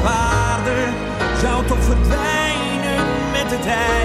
Verzwaarde, zou toch verdwijnen met de tijd.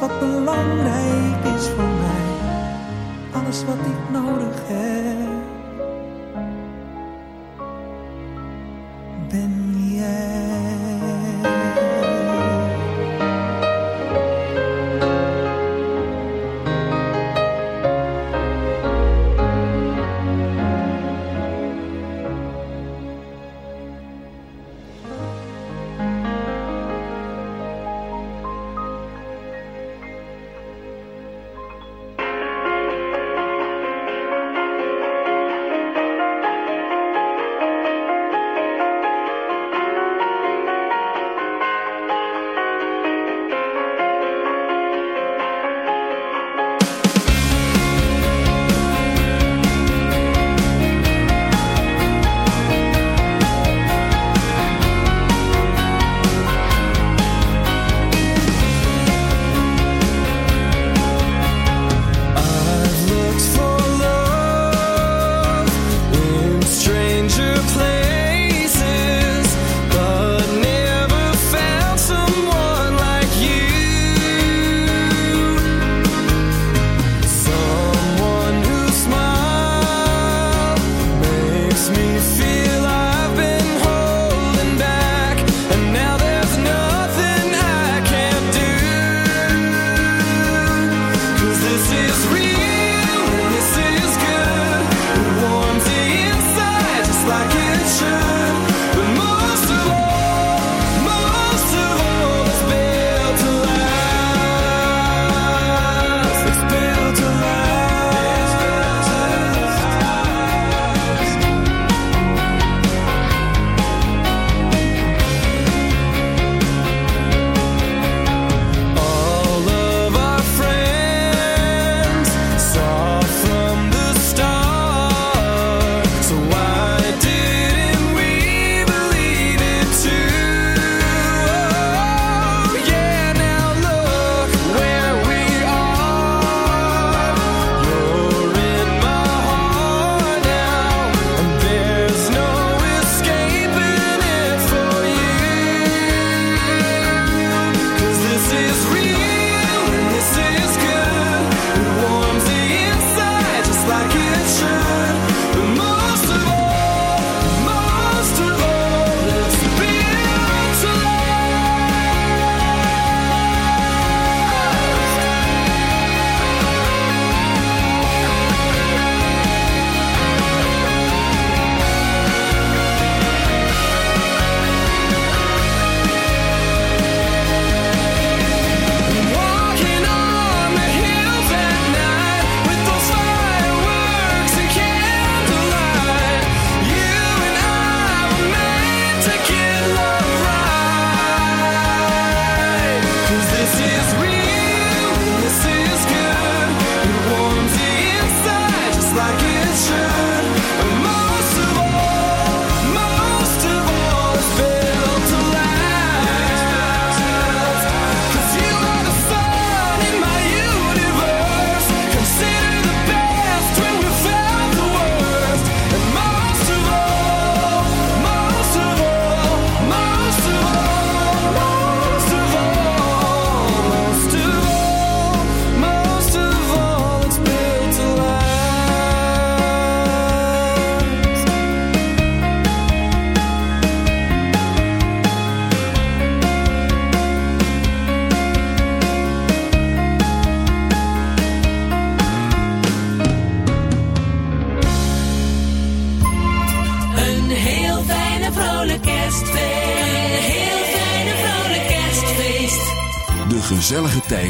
Wat belangrijk is voor mij, alles wat ik nodig heb.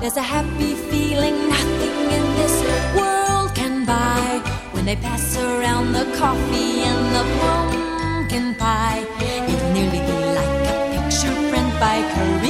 There's a happy feeling nothing in this world can buy. When they pass around the coffee and the pumpkin pie. It'll nearly be like a picture print by Korea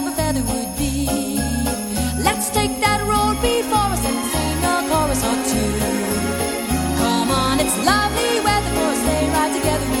take that road before us and sing a chorus or two. Come on, it's lovely weather for a sleigh ride together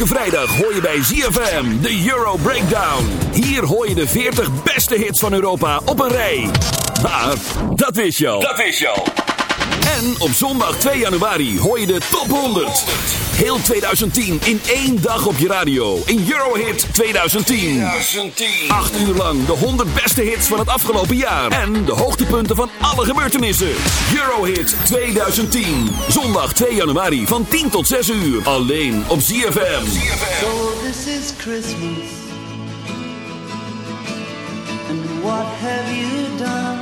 Vrijdag hoor je bij ZFM de Euro Breakdown. Hier hoor je de 40 beste hits van Europa op een rij. Maar, dat wist je. Dat wist je. En op zondag 2 januari hoor je de top 100. Heel 2010 in één dag op je radio. In Eurohit 2010. 8 uur lang de 100 beste hits van het afgelopen jaar. En de hoogtepunten van alle gebeurtenissen. Eurohit 2010. Zondag 2 januari van 10 tot 6 uur. Alleen op ZFM. So this is Christmas. And what have you done?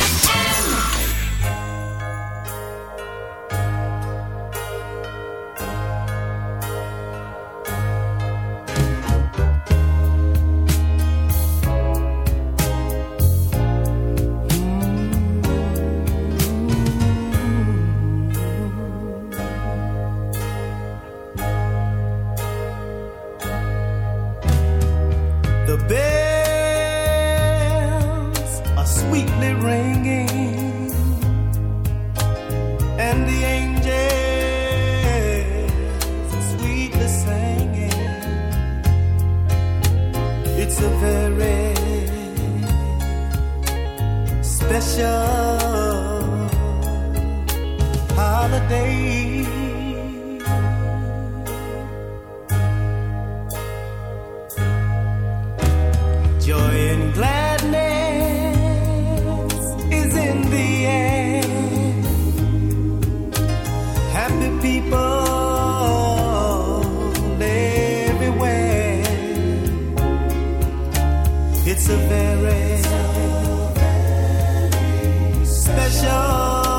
It's a very, so very special.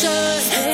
precious.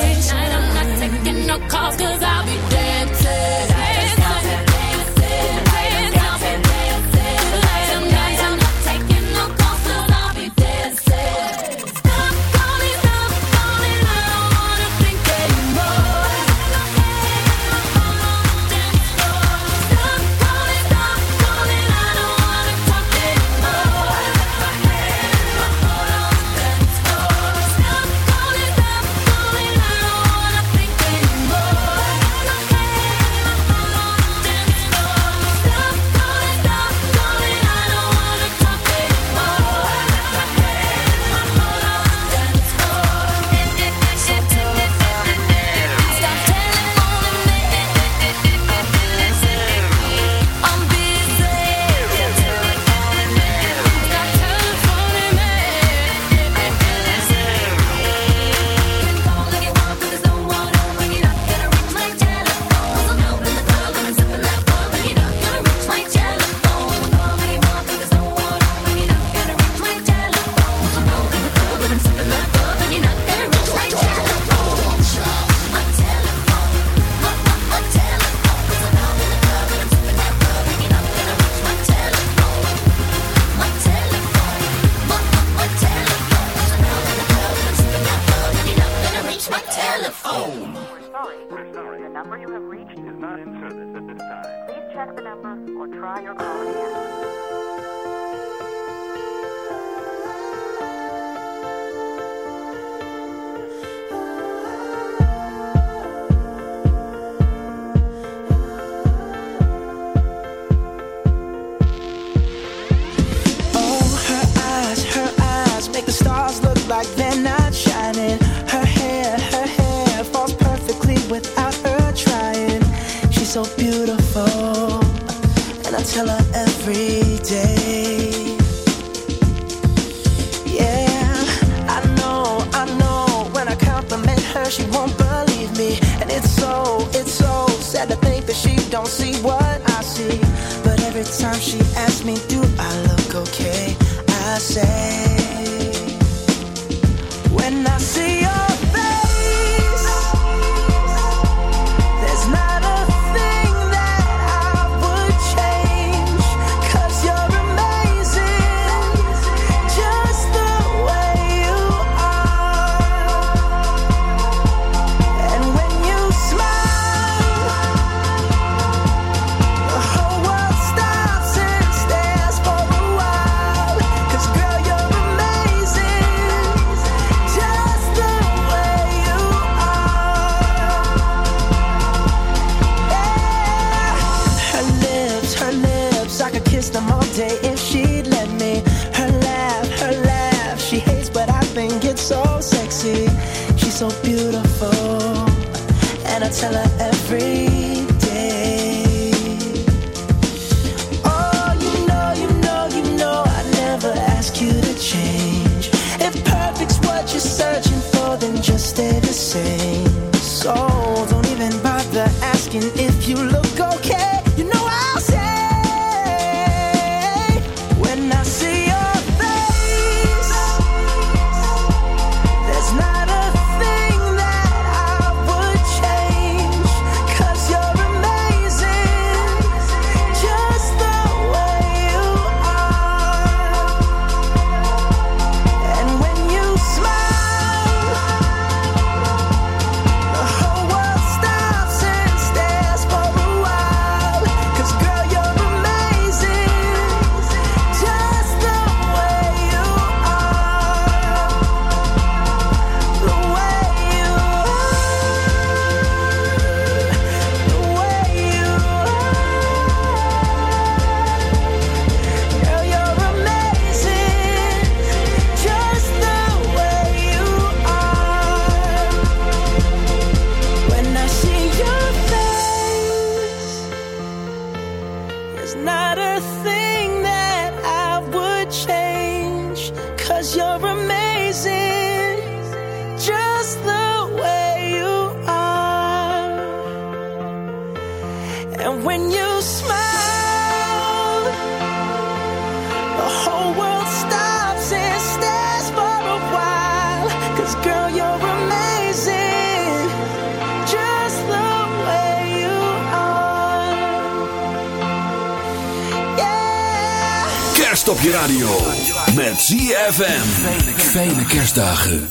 Kerstdagen.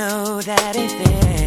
know that if it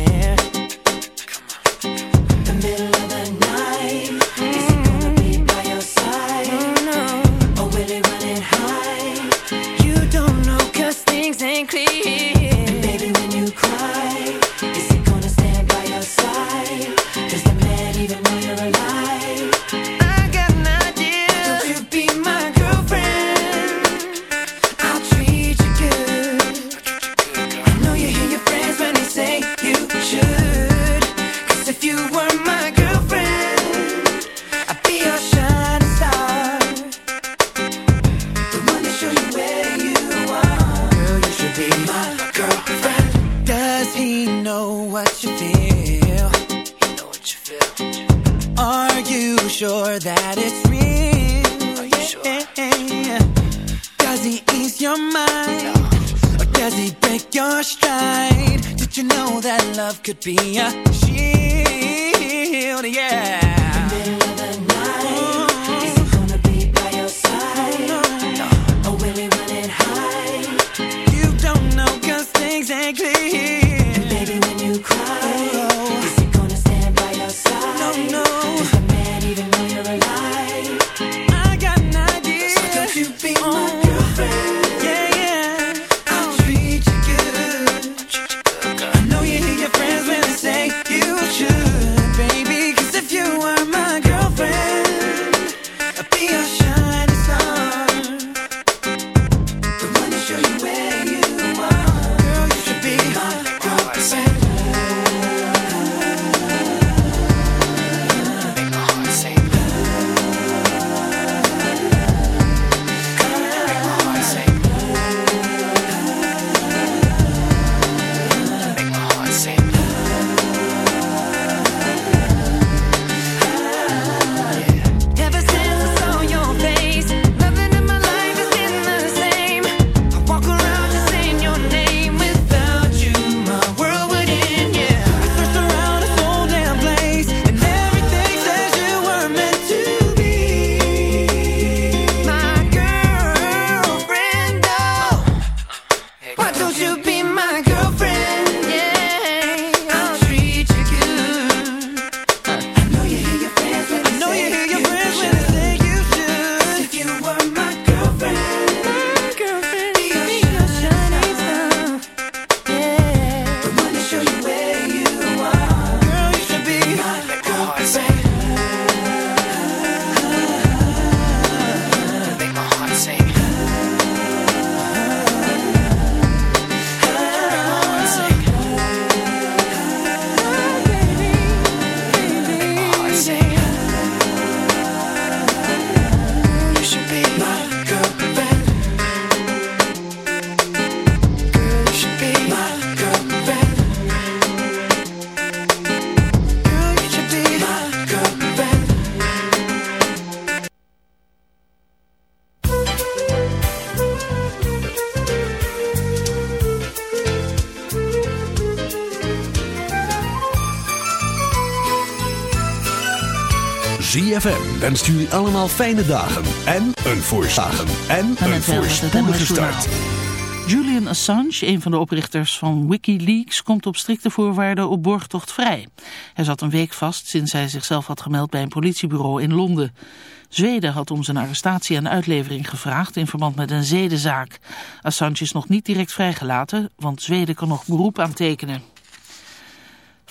ZFM wenst jullie allemaal fijne dagen en een voorzagen en een voorspoedige start. Julian Assange, een van de oprichters van Wikileaks, komt op strikte voorwaarden op borgtocht vrij. Hij zat een week vast sinds hij zichzelf had gemeld bij een politiebureau in Londen. Zweden had om zijn arrestatie en uitlevering gevraagd in verband met een zedenzaak. Assange is nog niet direct vrijgelaten, want Zweden kan nog beroep aantekenen.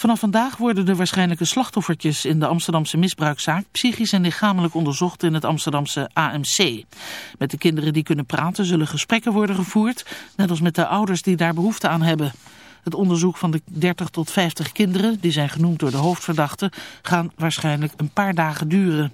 Vanaf vandaag worden de waarschijnlijke slachtoffertjes in de Amsterdamse misbruikzaak psychisch en lichamelijk onderzocht in het Amsterdamse AMC. Met de kinderen die kunnen praten zullen gesprekken worden gevoerd, net als met de ouders die daar behoefte aan hebben. Het onderzoek van de 30 tot 50 kinderen, die zijn genoemd door de hoofdverdachte, gaan waarschijnlijk een paar dagen duren.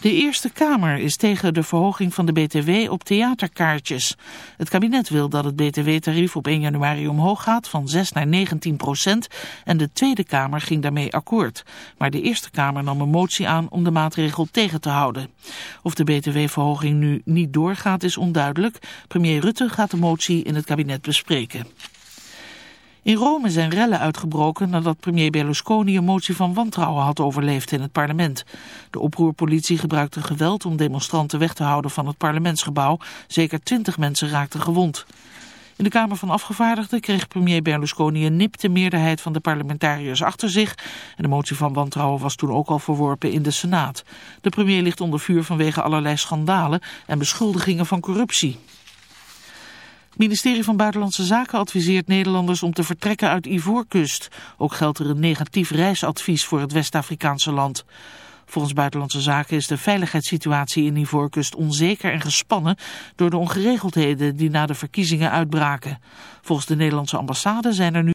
De Eerste Kamer is tegen de verhoging van de BTW op theaterkaartjes. Het kabinet wil dat het BTW-tarief op 1 januari omhoog gaat van 6 naar 19 procent en de Tweede Kamer ging daarmee akkoord. Maar de Eerste Kamer nam een motie aan om de maatregel tegen te houden. Of de BTW-verhoging nu niet doorgaat is onduidelijk. Premier Rutte gaat de motie in het kabinet bespreken. In Rome zijn rellen uitgebroken nadat premier Berlusconi een motie van wantrouwen had overleefd in het parlement. De oproerpolitie gebruikte geweld om demonstranten weg te houden van het parlementsgebouw. Zeker twintig mensen raakten gewond. In de Kamer van Afgevaardigden kreeg premier Berlusconi een nipte meerderheid van de parlementariërs achter zich. En de motie van wantrouwen was toen ook al verworpen in de Senaat. De premier ligt onder vuur vanwege allerlei schandalen en beschuldigingen van corruptie. Ministerie van Buitenlandse Zaken adviseert Nederlanders om te vertrekken uit Ivoorkust. Ook geldt er een negatief reisadvies voor het West-Afrikaanse land. Volgens Buitenlandse Zaken is de veiligheidssituatie in Ivoorkust onzeker en gespannen door de ongeregeldheden die na de verkiezingen uitbraken. Volgens de Nederlandse ambassade zijn er nu